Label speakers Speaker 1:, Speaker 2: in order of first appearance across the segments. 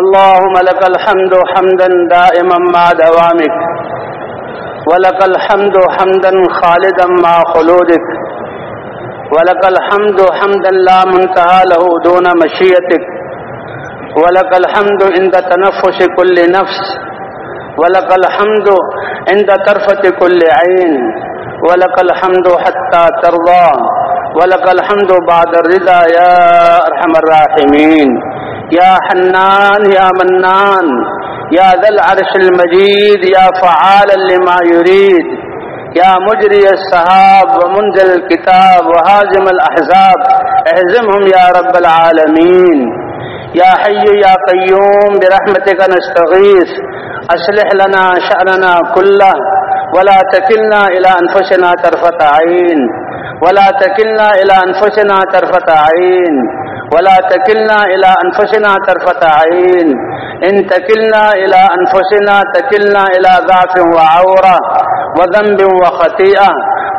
Speaker 1: اللهم لك الحمد حمدا دائما مع دوامك ولك الحمد حمدا خالدا مع خلودك ولك الحمد حمدا لا منتهى له دون مشيتك ولك الحمد عند تنفس كل نفس ولك الحمد عند طرفة كل عين ولك الحمد حتى ترضى ولك الحمد بعد الرضا يا أرحم الراحمين. يا حنان يا منان يا ذا العرش المجيد يا فعالا لما يريد يا مجري السحاب ومنزل الكتاب وهازم الأحزاب اهزمهم يا رب العالمين. يا حي يا قيوم برحمتك نستغيث أصلح لنا شأننا كله ولا تكلنا إلى أنفسنا طرفة عين ولا تكلنا إلى أنفسنا طرفة عين. ولا تكلنا إلى أنفسنا طرفة عين. إن تكلنا إلى أنفسنا تكلنا إلى ضعف وعورة وذنب وخطيئة.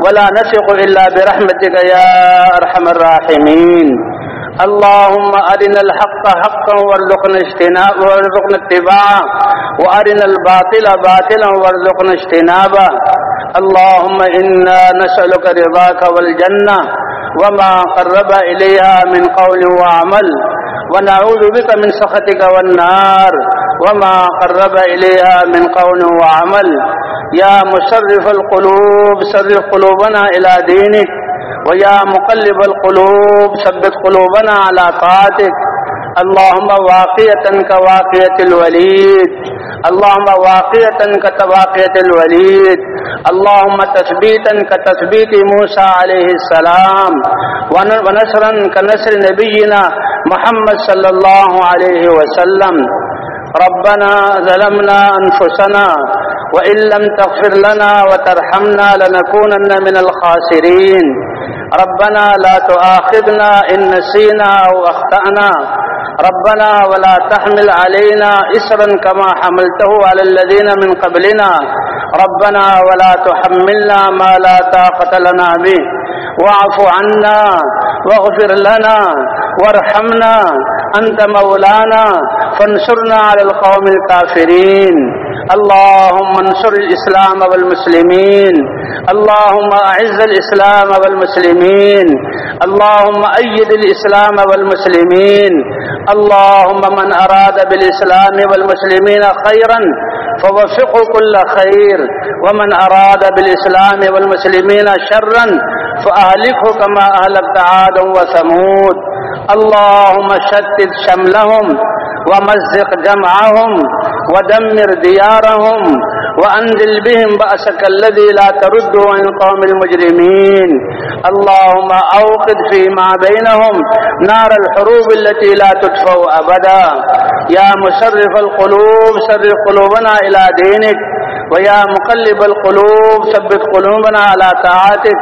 Speaker 1: ولا نثق إلا برحمتك يا أرحم الراحمين. اللهم أرنا الحق حقا وارزقنا اجتناب وارزقنا اتباعه. وأرنا الباطل باطلا وارزقنا اجتنابه. اللهم إنا نسألك رضاك والجنة. وما قرب إليها من قول وعمل ونعوذ بك من سخطك والنار وما قرب إليها من قول وعمل. يا مشرف القلوب صرف قلوبنا إلى دينك ويا مقلب القلوب ثبت قلوبنا على طاعتك. اللهم واقية كواقية الوليد. اللهم واقية كتواقية الوليد. اللهم تثبيتا كتثبيت موسى عليه السلام. ونصرا كنصر نبينا محمد صلى الله عليه وسلم. ربنا ظلمنا أنفسنا وإن لم تغفر لنا وترحمنا لنكونن من الخاسرين. ربنا لا تؤاخذنا إن نسينا أو أخطأنا. ربنا ولا تحمل علينا إسرا كما حملته على الذين من قبلنا. ربنا ولا تحملنا ما لا طاقة لنا به. واعف عنا واغفر لنا وارحمنا. أنت مولانا، فانصرنا على القوم الكافرين. اللهم انصر الإسلام والمسلمين. اللهم أعز الإسلام والمسلمين. اللهم أيد الإسلام والمسلمين. اللهم من أراد بالإسلام والمسلمين خيرا فوفقه كل خير. ومن أراد بالإسلام والمسلمين شرا فأهلكه كما أهلكت عادا وثمود. اللهم شتت شملهم ومزق جمعهم. ودمر ديارهم وأنزل بهم بأسك الذي لا ترد عن قوم المجرمين. اللهم أوقد فيما بينهم نار الحروب التي لا تدفع أبدا. يا مشرف القلوب سرف قلوبنا إلى دينك. ويا مقلب القلوب ثبت قلوبنا على طاعتك.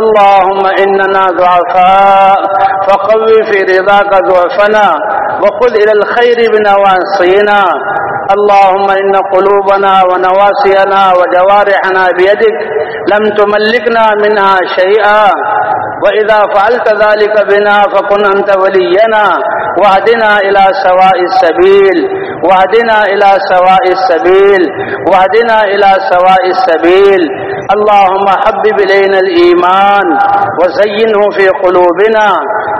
Speaker 1: اللهم إننا ضعفاء فقوي في رضاك ضعفنا. وخذ إلى الخير بنواصينا. اللهم إن قلوبنا ونواسينا وجوارحنا بيدك لم تملكنا منها شيئا. وإذا فعلت ذلك بنا فكن أنت ولينا. واهدنا إلى سواء السبيل. واهدنا إلى سواء السبيل. واهدنا إلى سواء السبيل. اللهم حبب إلينا الإيمان وزينه في قلوبنا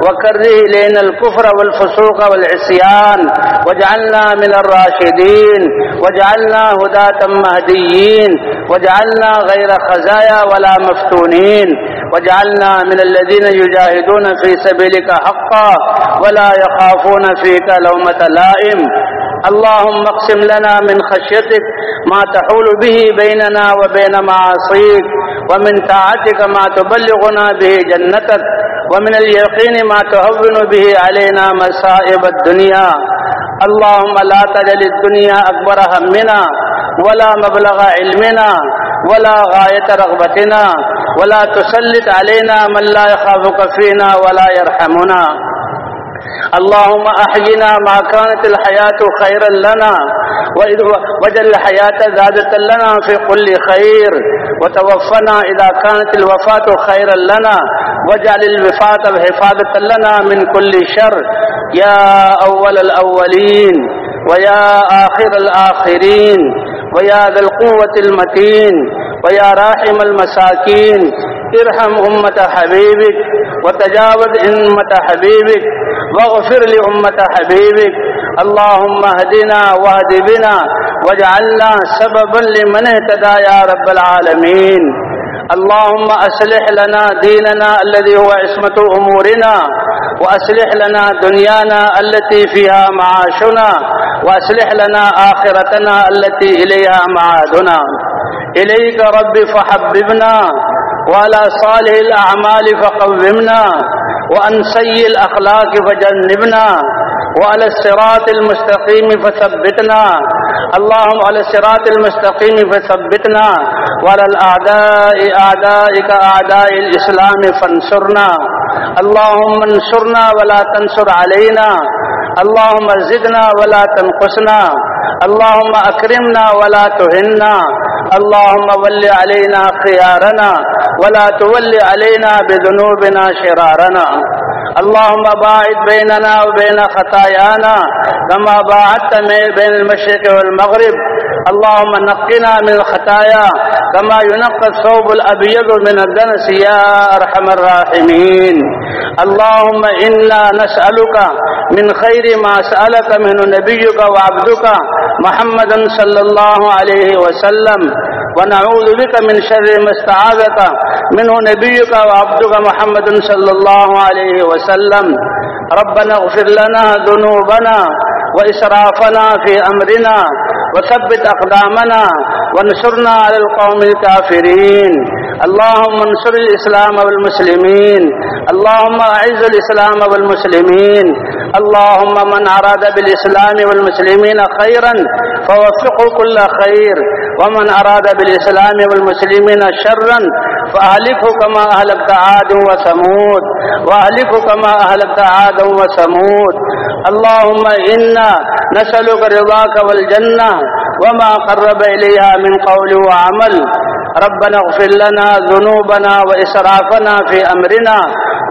Speaker 1: وكره إلينا الكفر والفسوق والعصيان واجعلنا من الراشدين واجعلنا هداة مهديين واجعلنا غير خزايا ولا مفتونين واجعلنا من الذين يجاهدون في سبيلك حقا ولا يخافون فيك لومة لائم اللهم اقسم لنا من خشيتك ما تحول به بيننا وبين معاصيك ومن طاعتك ما تبلغنا به جنتك ومن اليقين ما تهون به علينا مصائب الدنيا. اللهم لا تجل الدنيا أكبر همنا ولا مبلغ علمنا ولا غاية رغبتنا ولا تسلط علينا من لا يخافك فينا ولا يرحمنا. اللهم أحينا ما كانت الحياة خيرا لنا وجل الحياة زادة لنا في كل خير. وتوفنا إذا كانت الوفاة خيرا لنا. وجعل الوفاة حفاظة لنا من كل شر. يا أول الأولين ويا آخر الآخرين ويا ذا القوة المتين ويا راحم المساكين. ارحم أمة حبيبك وتجاوز أمة حبيبك واغفر لأمة حبيبك اللهم اهدنا واهد بنا واجعلنا سببا لمن اهتدى يا رب العالمين اللهم أصلح لنا ديننا الذي هو عصمة أمورنا وأصلح لنا دنيانا التي فيها معاشنا وأصلح لنا آخرتنا التي إليها معادنا إليك رب فحببنا وعلى صالح الأعمال فقومنا وأن سيء الأخلاق فجنبنا وعلى الصراط المستقيم فثبتنا. اللهم على الصراط المستقيم فثبتنا وعلى الأعداء أعدائك أعداء الإسلام فانصرنا. اللهم انصرنا ولا تنصر علينا. اللهم زدنا ولا تنقصنا. اللهم أكرمنا ولا تهنا. اللهم ول علينا خيارنا ولا تول علينا بذنوبنا شرارنا. اللهم باعد بيننا وبين خطايانا كما باعدت بين المشرق والمغرب اللهم نقنا من الخطايا كما ينقى الثوب الأبيض من الدنس يا أرحم الراحمين. اللهم إنا نسألك من خير ما سألك منه نبيك وعبدك محمد صلى الله عليه وسلم. ونعوذ بك من شر ما استعاذك منه نبيك وعبدك محمد صلى الله عليه وسلم. ربنا اغفر لنا ذنوبنا وإسرافنا في أمرنا. وثبت أقدامنا وانصرنا على القوم الكافرين. اللهم انصر الإسلام والمسلمين. اللهم أعز الإسلام والمسلمين. اللهم من أراد بالإسلام والمسلمين خيرا فوفقه كل خير. ومن أراد بالإسلام والمسلمين شرا فأهلكه كما أهلكت عاد وثمود. وأهلكه كما أهلكت عاد وثمود. اللهم إنا نسألك رضاك والجنة وما قرب إليها من قول وعمل ربنا اغفر لنا ذنوبنا وإسرافنا في أمرنا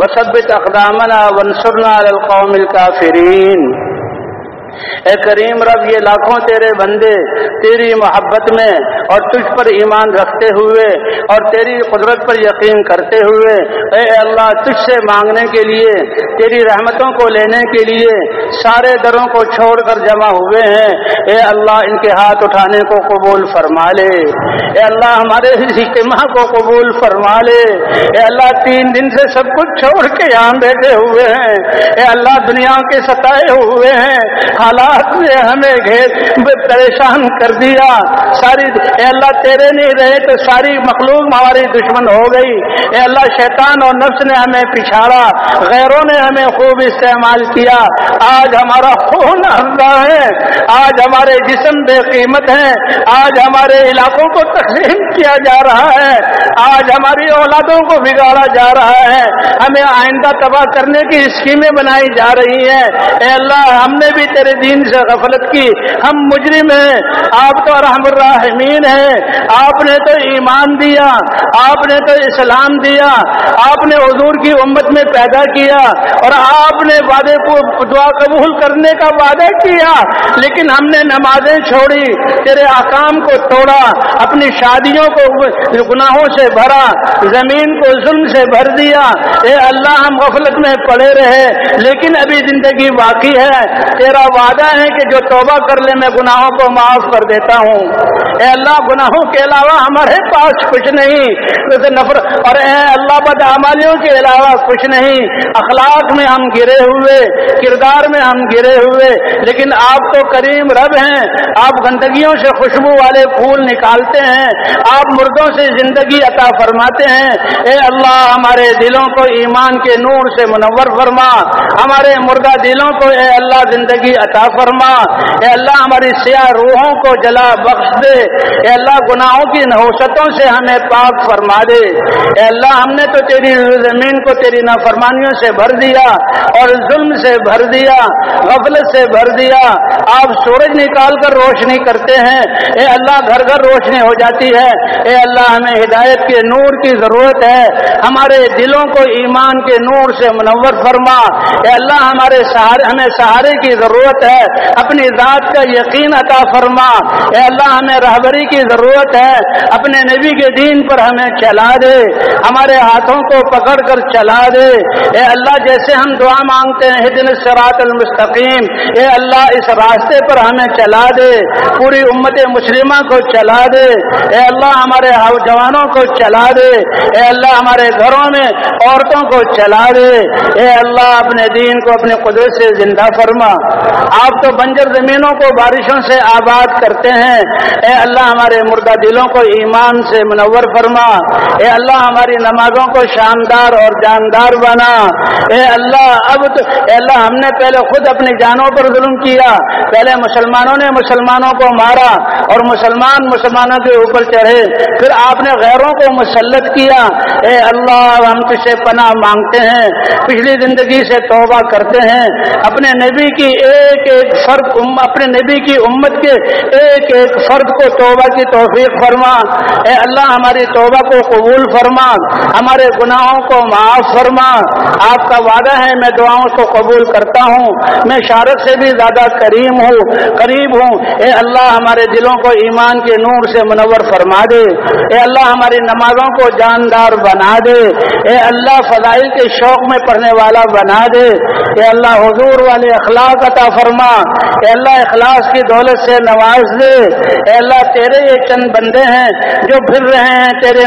Speaker 1: وثبت أقدامنا وانصرنا على القوم الكافرين اے کریم رب، یہ لاکھوں تیرے بندے تیری محبت میں اور تجھ پر ایمان رکھتے ہوئے اور تیری قدرت پر یقین کرتے ہوئے، اے اللہ، تجھ سے مانگنے کے لیے، تیری رحمتوں کو لینے کے لیے سارے دروں کو چھوڑ کر جمع ہوئے ہیں۔ اے اللہ، ان کے ہاتھ اٹھانے کو قبول فرما لے۔ اے اللہ، ہمارے اجتماع کو قبول فرما لے۔ اے اللہ، تین دن سے سب کچھ چھوڑ کے یہاں بیٹھے ہوئے ہیں۔ اے اللہ، دنیا کے ستائے ہوئے ہیں۔ حالات نے ہمیں گھیر پریشان کر دیا۔ ساری اے اللہ تیرے نہیں رہے تو ساری مخلوق ہماری دشمن ہو گئی۔ اے اللہ شیطان اور نفس نے ہمیں پچھاڑا۔ غیروں نے ہمیں خوب استعمال کیا۔ آج ہمارا خون حملہ ہے۔ آج ہمارے جسم بے قیمت ہیں۔ آج ہمارے علاقوں کو تقسیم کیا جا رہا ہے۔ آج ہماری اولادوں کو بگاڑا جا رہا ہے۔ ہمیں آئندہ تباہ کرنے کی اسکیمیں بنائی جا رہی ہیں۔ اے اللہ، ہم نے بھی تیرے دین سے غفلت کی۔ ہم مجرم ہیں، آپ تو رحم الرحمین ہیں آپ نے تو ایمان دیا، آپ نے تو اسلام دیا۔ آپ نے حضور کی امت میں پیدا کیا اور آپ نے وعدے کو، دعا قبول کرنے کا وعدہ کیا۔ لیکن ہم نے نمازیں چھوڑی، تیرے آکام کو توڑا، اپنی شادیوں کو گناہوں سے بھرا، زمین کو ظلم سے بھر دیا۔ اے اللہ، ہم غفلت میں پڑے رہے، لیکن ابھی زندگی باقی ہے۔ تیرا وعدہ ہے کہ جو توبہ کر لے میں گناہوں کو معاف کر دیتا ہوں۔ اے اللہ گناہوں کے علاوہ ہمارے پاس کچھ نہیں۔ نفرت اور اے اللہ بد عمالیوں کے علاوہ کچھ نہیں۔ اخلاق میں ہم گرے ہوئے، کردار میں ہم گرے ہوئے۔ لیکن آپ تو کریم رب ہیں۔ آپ گندگیوں سے خوشبو والے پھول نکالتے ہیں۔ آپ مردوں سے زندگی عطا فرماتے ہیں۔ اے اللہ، ہمارے دلوں کو ایمان کے نور سے منور فرما۔ ہمارے مردہ دلوں کو اے اللہ زندگی عطا فرما۔ اے اللہ، ہماری سیاہ روحوں کو جلا بخش دے۔ اے اللہ گناہوں کی نحوستوں سے ہمیں پاک فرما دے۔ اے اللہ، ہم نے تو تیری زمین کو تیری نافرمانیوں سے بھر دیا اور ظلم سے بھر دیا، غفلت سے بھر دیا۔ آپ سورج نکال کر روشنی کرتے ہیں۔ اے اللہ، گھر گھر روشنی ہو جاتی ہے۔ اے اللہ، ہمیں ہدایت کے نور کی ضرورت ہے۔ ہمارے دلوں کو ایمان کے نور سے منور فرما۔ اے اللہ، ہمارے سہارے، ہمیں سہارے کی ضرورت ہے۔ اپنی ذات کا یقین عطا فرما۔ اے اللہ، ہمیں رہبری کی ضرورت ہے، اپنے نبی کے دین پر ہمیں چلا دے، ہمارے ہاتھوں کو پکڑ کر چلا دے۔ اے اللہ، جیسے ہم دعا مانگتے ہیں دن سرات المستقیم۔ اے اللہ، اس راستے پر ہمیں چلا دے، پوری امت مسلمہ کو چلا دے۔ اے اللہ، ہمارے جوانوں کو چلا دے۔ اے اللہ، ہمارے گھروں میں عورتوں کو چلا دے۔ اے اللہ، اپنے دین کو، اپنے قدرت سے زندہ فرما۔ آپ تو بنجر زمینوں کو بارشوں سے آباد کرتے ہیں۔ اے اللہ ہمارے مردہ دلوں کو ایمان سے منور فرما۔ اے اللہ ہماری نمازوں کو شاندار اور جاندار بنا۔ اے اللہ، اب تو، اے اللہ، ہم نے پہلے خود اپنی جانوں پر ظلم کیا۔ پہلے مسلمانوں نے مسلمانوں کو مارا اور مسلمان مسلمانوں کے اوپر چڑھے۔ پھر آپ نے غیروں کو مسلط کیا۔ اے اللہ ہم کسے پناہ مانگتے ہیں۔ پچھلی زندگی سے توبہ کرتے ہیں۔ اپنے نبی کی ایک ایک فرد، اپنے نبی کی امت کے ایک ایک فرد کو توبہ کی توفیق فرما اے اللہ، ہماری توبہ کو قبول فرما ہمارے گناہوں کو معاف فرما آپ کا وعدہ ہے، میں دعاؤں کو قبول کرتا ہوں۔ میں شارت سے بھی زیادہ کریم ہوں، قریب ہوں۔ اے اللہ، ہمارے دلوں کو ایمان کے نور سے منور فرما دے۔ اے اللہ، ہماری نمازوں کو جاندار بنا دے۔ اے اللہ، فضائل کے شوق میں پڑھنے والا بنا دے۔ اے اللہ، حضور والے اخلاق عطا فرما۔ اے اللہ، اخلاص کی دولت سے نواز دے اے اللہ تیرے یہ چند بندے ہیں جو پھر رہے ہیں تیرے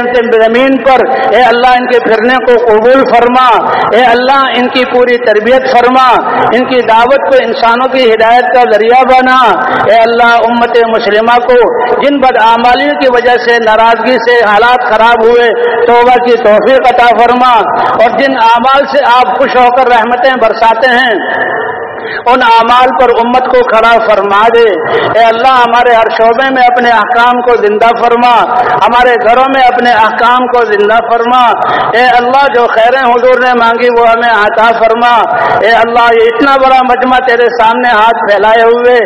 Speaker 1: زمین پر۔ اے اللہ، ان کے پھرنے کو قبول فرما۔ اے اللہ، ان کی پوری تربیت فرما۔ ان کی دعوت کو انسانوں کی ہدایت کا ذریعہ بنا۔ اے اللہ، امت مسلمہ کو جن بدعمالیوں کی وجہ سے ناراضگی سے حالات خراب ہوئے، توبہ کی توفیق عطا فرما۔ اور جن اعمال سے آپ خوش ہو کر رحمتیں برساتے ہیں ان اعمال پر امت کو کھڑا فرما دے۔ اے اللہ، ہمارے ہر شعبے میں اپنے احکام کو زندہ فرما۔ ہمارے گھروں میں اپنے احکام کو زندہ فرما۔ اے اللہ، جو خیریں حضور نے مانگی وہ ہمیں عطا فرما۔ اے اللہ، یہ اتنا بڑا مجمع تیرے سامنے ہاتھ پھیلائے ہوئے۔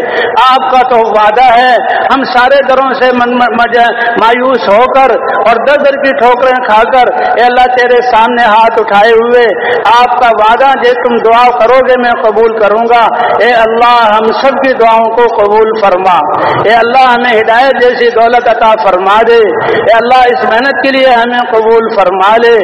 Speaker 1: آپ کا تو وعدہ ہے، ہم سارے دروں سے مایوس ہو کر اور در در کی ٹھوکریں کھا کر اے اللہ تیرے سامنے ہاتھ اٹھائے ہوئے۔ آپ کا وعدہ جو تم دعا کرو گے، میں قبول کروں گا، اے اللہ، ہم سب کی دعاؤں کو قبول فرما۔ اے اللہ، ہمیں ہدایت جیسی دولت عطا فرما دے۔ اے اللہ، اس محنت کے لیے ہمیں قبول فرما لے۔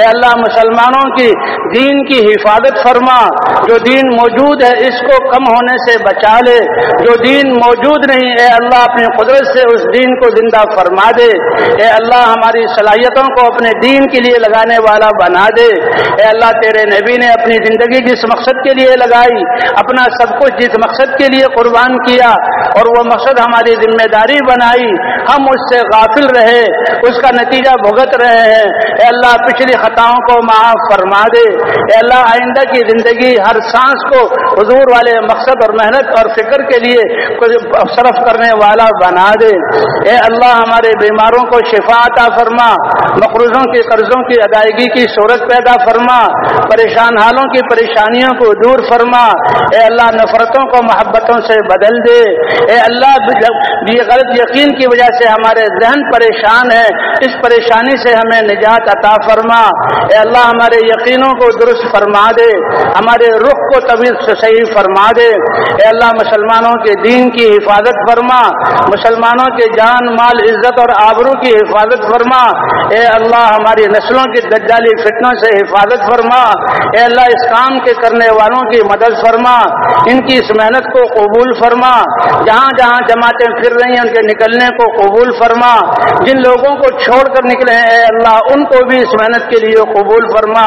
Speaker 1: اے اللہ، مسلمانوں کی دین کی حفاظت فرما۔ جو دین موجود ہے، اس کو کم ہونے سے بچا لے۔ جو دین موجود نہیں، اے اللہ، اپنی قدرت سے اس دین کو زندہ فرما دے۔ اے اللہ، ہماری صلاحیتوں کو اپنے دین کے لیے لگانے والا بنا دے۔ اے اللہ، تیرے نبی نے اپنی زندگی جس مقصد کے لیے لگائی اپنا سب کچھ جس مقصد کے لیے قربان کیا اور وہ مقصد ہماری ذمہ داری بنائی، ہم اس سے غافل رہے، اس کا نتیجہ بھگت رہے ہیں۔ اے اللہ، پچھلی خطاؤں کو معاف فرما دے۔ اے اللہ، آئندہ کی زندگی ہر سانس کو حضور والے مقصد اور محنت اور فکر کے لیے صرف کرنے والا بنا دے۔ اے اللہ، ہمارے بیماروں کو شفا عطا فرما۔ مقروضوں کے قرضوں کی ادائیگی کی صورت پیدا فرما۔ پریشان حالوں کی پریشانیوں کو دور فرما۔ اے اللہ نفرتوں کو محبتوں سے بدل دے۔ اے اللہ، یہ غلط یقین کی وجہ سے ہمارے ذہن پریشان ہے اس پریشانی سے ہمیں نجات عطا فرما۔ اے اللہ، ہمارے یقینوں کو درست فرما دے۔ ہمارے رخ کو طویل سے صحیح فرما دے۔ اے اللہ، مسلمانوں کے دین کی حفاظت فرما۔ مسلمانوں کے جان، مال، عزت اور آبرو کی حفاظت فرما۔ اے اللہ، ہماری نسلوں کی دجالی فتنوں سے حفاظت فرما۔ اے اللہ، اس کام کے کرنے والوں کی مدد فرما۔ ان کی اس محنت کو قبول فرما۔ جہاں جہاں جماعتیں پھر رہی ہیں، ان کے نکلنے کو قبول فرما۔ جن لوگوں کو چھوڑ کر نکلے ہیں، اے اللہ، ان کو بھی اس محنت کے لیے قبول فرما۔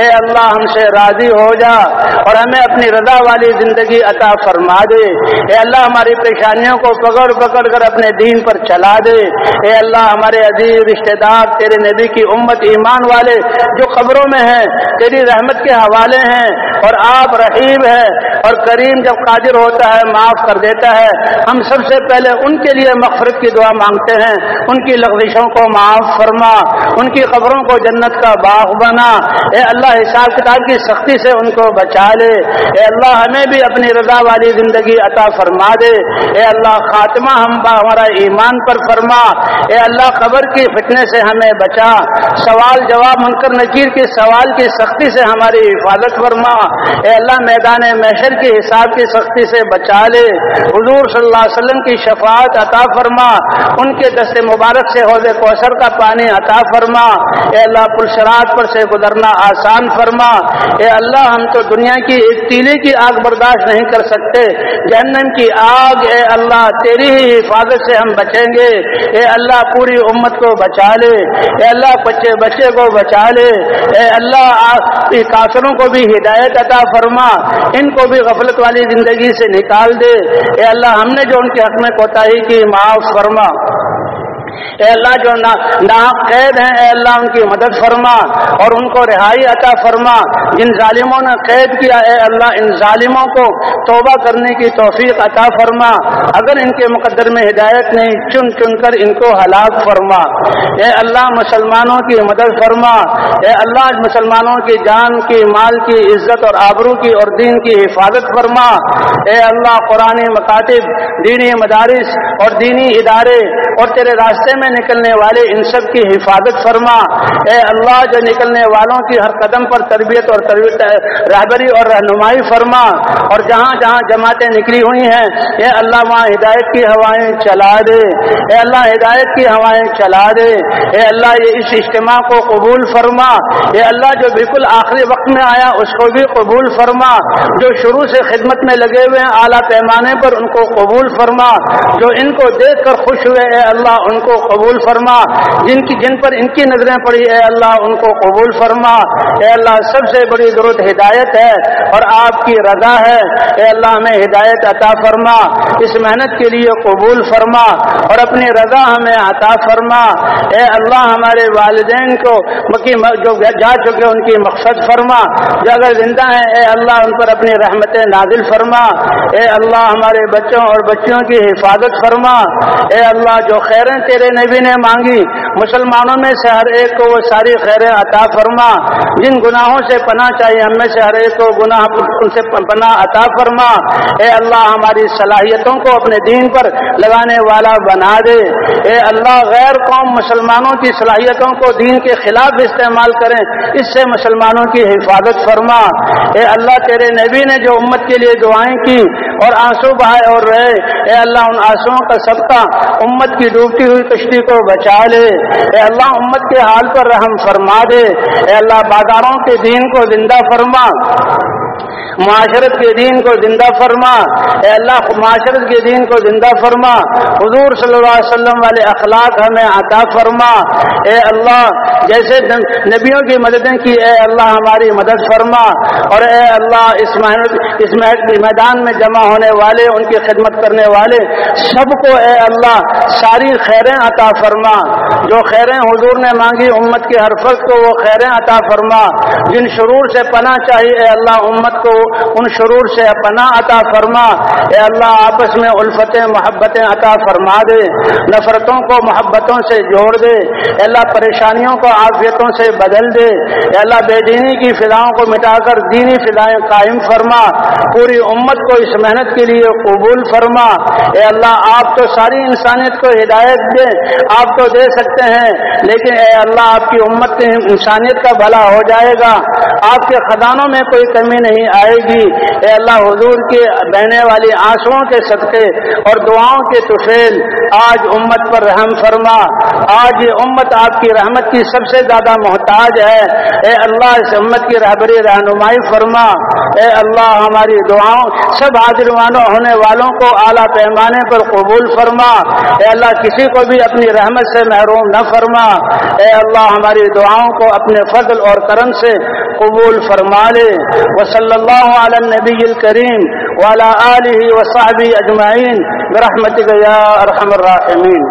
Speaker 1: اے اللہ، ہم سے راضی ہو جا اور ہمیں اپنی رضا والی زندگی عطا فرما دے۔ اے اللہ، ہماری پریشانیوں کو پکڑ پکڑ کر اپنے دین پر چلا دے۔ اے اللہ، ہمارے عزیز رشتہ دار، تیرے نبی کی امت ایمان والے جو خبروں میں ہیں، تیری رحمت کے حوالے ہیں اور آپ رحیم ہے اور کریم جب قادر ہوتا ہے معاف کر دیتا ہے، ہم سب سے پہلے ان کے لیے مغفرت کی دعا مانگتے ہیں۔ ان کی لغزشوں کو معاف فرما، ان کی خبروں کو جنت کا باغ بنا۔ اے اللہ، حساب کتاب کی سختی سے ان کو بچا لے۔ اے اللہ، ہمیں بھی اپنی رضا والی زندگی عطا فرما دے۔ اے اللہ، خاتمہ ہم با ہمارا ایمان پر فرما۔ اے اللہ، قبر کی فتنے سے ہمیں بچا۔ سوال جواب منکر نکیر کی سوال کی سختی سے ہماری حفاظت فرما۔ اے اللہ، میدان میں محشر کی حساب کی سختی سے بچا لے۔ حضور صلی اللہ علیہ وسلم کی شفاعت عطا فرما۔ ان کے دست مبارک سے حوض کوثر کا پانی عطا فرما۔ اے اللہ پلشرات پر سے گزرنا آسان فرما۔ اے اللہ، ہم تو دنیا کی ایک تیلے کی آگ برداشت نہیں کر سکتے۔ جہنم کی آگ، اے اللہ، تیری ہی حفاظت سے ہم بچیں گے۔ اے اللہ، پوری امت کو بچا لے۔ اے اللہ، بچے بچے کو بچا لے۔ اے اللہ کافروں کو بھی ہدایت عطا فرما۔ ان کو بھی غفلت والی زندگی سے نکال دے۔ اے اللہ، ہم نے جو ان کے حق میں کوتاہی کی، معاف فرما۔ اے اللہ جو نا قید ہیں، اے اللہ ان کی مدد فرما اور ان کو رہائی عطا فرما۔ جن ظالموں نے قید کیا، اے اللہ ان ظالموں کو توبہ کرنے کی توفیق عطا فرما۔ اگر ان کے مقدر میں ہدایت نہیں، چن چن کر ان کو ہلاک فرما۔ اے اللہ مسلمانوں کی مدد فرما۔ اے اللہ مسلمانوں کی جان کی، مال کی، عزت اور آبرو کی اور دین کی حفاظت فرما۔ اے اللہ قرآن مکاتب، دینی مدارس اور دینی ادارے اور تیرے راستے میں نکلنے والے ان سب کی حفاظت فرما۔ اے اللہ، جو نکلنے والوں کی ہر قدم پر تربیت اور تربیت، رہبری اور رہنمائی فرما۔ اور جہاں جہاں جماعتیں نکلی ہوئی ہیں، اے اللہ، وہاں ہدایت کی ہوائیں چلا دے۔ اے اللہ، ہدایت کی ہوائیں چلا دے۔ اے اللہ، یہ اس اجتماع کو قبول فرما۔ اے اللہ، جو بالکل آخری وقت میں آیا، اس کو بھی قبول فرما۔ جو شروع سے خدمت میں لگے ہوئے ہیں، اعلیٰ پیمانے پر ان کو قبول فرما۔ جو ان کو دیکھ کر خوش ہوئے، اے اللہ، ان کو کو قبول فرما۔ جن کی جن پر ان کی نظریں پڑی، اے اللہ، ان کو قبول فرما۔ اے اللہ، سب سے بڑی ضرورت ہدایت ہے اور آپ کی رضا ہے۔ اے اللہ، ہمیں ہدایت عطا فرما۔ اس محنت کے لیے قبول فرما اور اپنی رضا ہمیں عطا فرما۔ اے اللہ، ہمارے والدین کو جو جا چکے ان کی مقصد فرما۔ جو اگر زندہ ہیں، اے اللہ، ان پر اپنی رحمتیں نازل فرما۔ اے اللہ، ہمارے بچوں اور بچیوں کی حفاظت فرما۔ اے اللہ، جو خیریں تیرے نبی نے مانگی۔ مسلمانوں میں سے ہر ایک کو وہ ساری خیریں عطا فرما۔ جن گناہوں سے پناہ چاہیے، ہم میں سے ہر ایک کو گناہ ان سے پناہ عطا فرما۔ اے اللہ، ہماری صلاحیتوں کو اپنے دین پر لگانے والا بنا دے۔ اے اللہ، غیر قوم مسلمانوں کی صلاحیتوں کو دین کے خلاف استعمال کریں۔ اس سے مسلمانوں کی حفاظت فرما۔ اے اللہ، تیرے نبی نے جو امت کے لیے دعائیں کی اور آنسو بہائے اور رہے۔ اے اللہ، ان آنسو کا سب کا امت کی ڈوبتی ہوئی کشتی کو بچا لے۔ اے اللہ، امت کے حال پر رحم فرما دے۔ اے اللہ، بازاروں کے دین کو زندہ فرما۔ معاشرت کے دین کو زندہ فرما۔ اے اللہ، معاشرت کے دین کو زندہ فرما۔ حضور صلی اللہ علیہ وسلم والے اخلاق ہمیں عطا فرما۔ اے اللہ، جیسے نبیوں کی مددیں کی، اے اللہ، ہماری مدد فرما۔ اور اے اللہ، اس اس میدان میں جمع ہونے والے، ان کی خدمت کرنے والے، سب کو اے اللہ، ساری خیریں عطا فرما۔ جو خیریں حضور نے مانگی امت کے ہر فرق کو وہ خیریں عطا فرما۔ جن شرور سے پناہ چاہیے اے اللہ امت کو ان شرور سے پناہ عطا فرما۔ اے اللہ، آپس میں الفتیں، محبتیں عطا فرما دے۔ نفرتوں کو، محبتوں سے جوڑ دے۔ اے اللہ، پریشانیوں کو، عافیتوں سے بدل دے۔ اے اللہ، بے دینی کی فضاؤں کو مٹا کر دینی فضائیں قائم فرما۔ پوری امت کو اس محنت کے لیے قبول فرما۔ اے اللہ، آپ تو ساری انسانیت کو ہدایت دے۔ آپ تو دے سکتے ہیں، لیکن اے اللہ، آپ کی امت کی انسانیت کا بھلا ہو جائے گا۔ آپ کے خزانوں میں کوئی کمی نہیں آئے گی۔ اے اللہ، حضور کے بہنے والی آنسوؤں کے صدقے اور دعاؤں کے توفیل آج امت پر رحم فرما۔ آج یہ امت آپ کی رحمت کی سب سے زیادہ محتاج ہے۔ اے اللہ، اس امت کی رہبری، رہنمائی فرما۔ اے اللہ، ہماری دعاؤں سب حاضر ہونے والوں کو اعلیٰ پیمانے پر قبول فرما۔ اے اللہ، کسی کو بھی اپنی رحمت سے محروم نہ فرما۔ اے اللہ، ہماری دعاؤں کو اپنے فضل اور کرم سے قبول فرما لے۔ وہ صلی اللہ علی نبی الکریم والا علیہ و صحابی اجمعین۔ رحمت گیا ارحم الراحمین۔